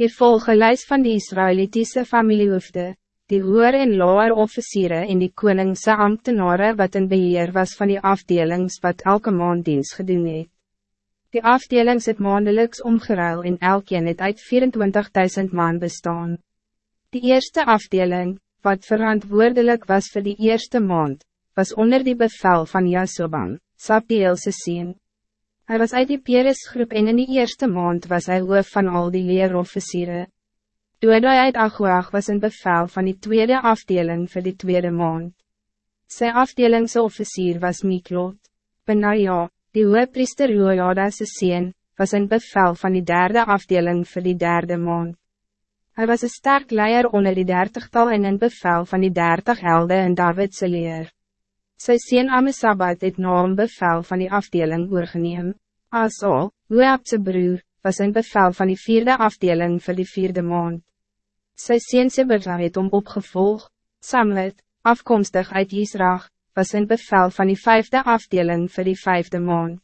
Hier volge lijst van die Israëlitische familiehoofde, die hoer en loer officieren en die koningse ambtenaren wat in beheer was van die afdelings wat elke maand dienst gedoen het. Die afdelings het maandelijks omgeruil en elkeen het uit 24.000 man bestaan. Die eerste afdeling, wat verantwoordelijk was voor die eerste maand, was onder die bevel van Jasoban, Sabdielse sien. Hij was uit die Peresgroep en in die eerste maand was hij hoof van al die leerofficieren. Doedai uit Aguag was een bevel van die tweede afdeling voor die tweede maand. Zijn afdelingsofficier was Miklot. Benaja, die hoopriester Jojada's sien, was een bevel van die derde afdeling voor die derde maand. Hij was een sterk leier onder die dertigtal en een bevel van die dertig helden in Davidse leer. Sy sien Amisabat het na een bevel van die afdeling oorgeneem. Asal, Hoeabse broer, was een bevel van die vierde afdeling voor die vierde maand. Sy sien Sibirra het om opgevolg. Samlet, afkomstig uit Israël, was een bevel van die vijfde afdeling voor die vijfde maand.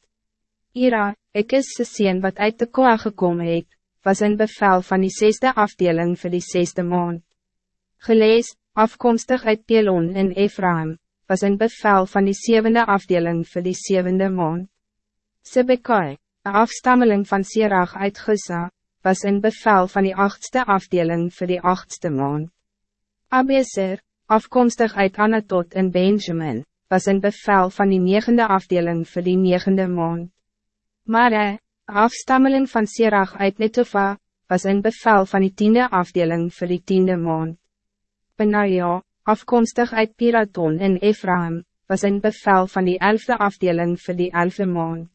Ira, ek is sy sien wat uit de koa gekomen het, was een bevel van die zesde afdeling voor die zesde maand. Gelees, afkomstig uit Pelon en Ephraim, was een bevel van die zevende afdeling voor die zevende maand. Sibekai, een afstammeling van Sirach uit Gusa, was een bevel van die achtste afdeling voor die achtste maand. Abeser, afkomstig uit Anatot en Benjamin, was een bevel van die negende afdeling voor die negende maand. Mare, afstammeling van Sirach uit Netova, was een bevel van die tiende afdeling voor die tiende maand. Benaja, afkomstig uit Piraton en Ephraim, was een bevel van die elfde afdeling voor die elfde maand.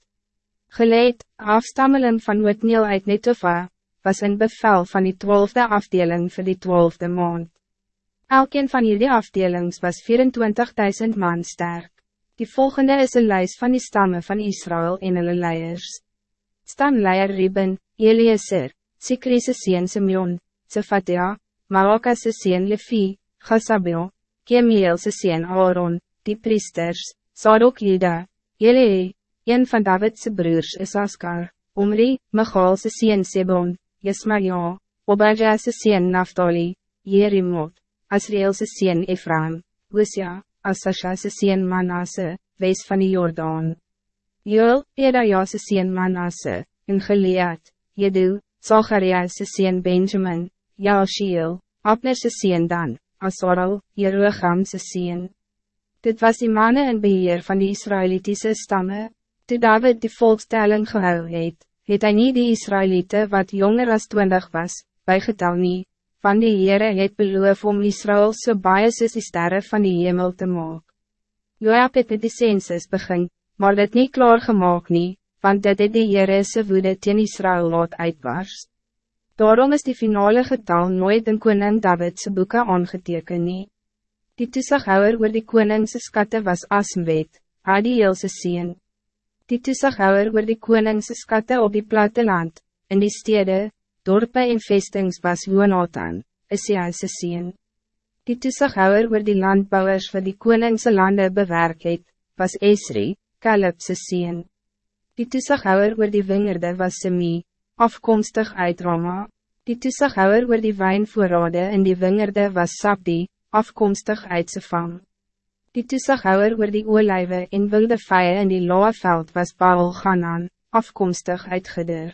Geleid, afstammeling van Witneel uit Netova, was een bevel van die twaalfde afdeling voor die twaalfde maand. Elkeen van jullie afdelings was 24.000 man sterk. Die volgende is een lijst van die stammen van Israël en hulle leiers. Stamleier Riben, Eliezer, Sikrise sien Simeon, Zefatia, Malakas sien Levi, Gasabel, Kemiel se sien Aaron, die priesters, Sadok Jida, Jele, een van Davidse broers is Askar, Omri, Michal se sien Sebon, Jesmaja, Obadja se sien Naftali, Jerimot, Asriel se sien Ephraim, Hosea, Asasha se sien Manasse, wees van die Jordaan. Joel, Edaja se sien Manasse, in Gilead, Jedu, Zacharia se sien Benjamin, Jaashiel, Abner se sien Dan, Asaral, Jeroegamse sien. Dit was die mannen in beheer van die Israëlitische stammen. Toe David die volkstelling gehou het, het hy nie die Israëlieten wat jonger as 20 was, bijgetal nie, van die Heere het beloof om Israël so baie soos die sterre van die hemel te maak. Joab het met die census begin, maar dit niet klaar gemaakt nie, want dit het die Heere se woede teen Israël laat uitbarst. Daarom is die finale getal nooit in koning Davidse boeken aangeteken nie. Die toezighouwer oor die koningse skatte was Asmwet, Adielse sien. Die toezighouwer oor die koningse skatte op die platteland, in die stede, dorpe en vestings was Jonathan, Isiaise sien. Die toezighouwer oor die landbouwers vir die koningse lande bewerk het, was Esri, Calebse sien. Die toezighouwer oor die wingerde was Semie, afkomstig uit Roma. Die toezighouwer oor die wijnvoorrade in die wingerde was Sabdi, afkomstig uit Sefam. Die toezighouwer oor die oorlijwe en wilde vijie in die Loaveld was Baal Ganan, afkomstig uit Geder.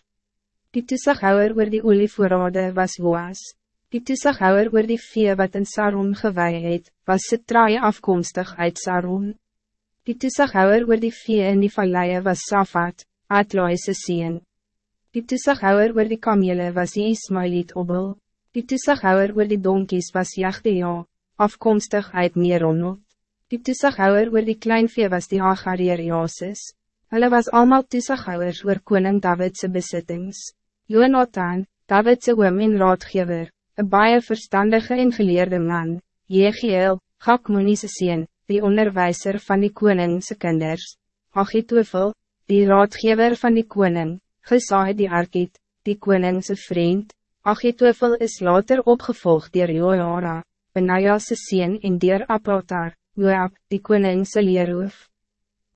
Die toezighouwer oor die olievoorrade was Woas. Die toezighouwer oor die vee wat in Saron gewei het, was Sitraai afkomstig uit Saron. Die toezighouwer oor die vee in die valleie was Safat, Atloise sien. Die toezighouwer oor die kamele was die Ismailiet Obel. Die toezighouwer oor die donkies was Jagdea, afkomstig uit Meronot. Die toezighouwer oor die kleinvee was die Hagarier Jasis. Hulle was allemaal toezighouwers oor koning Davidse besittings. Jonathan, Davidse oom en raadgever, een baie verstandige en geleerde man, Jegiel, Gakmonise sien, die onderwijzer van die koningse kinders, Achitofel, die raadgever van die koning, gesaai die arkiet, die koningse vriend, Achitofel is later opgevolgd door Joara, Benaja se sien en dier Apotar, Joab, die koningse leerhoof.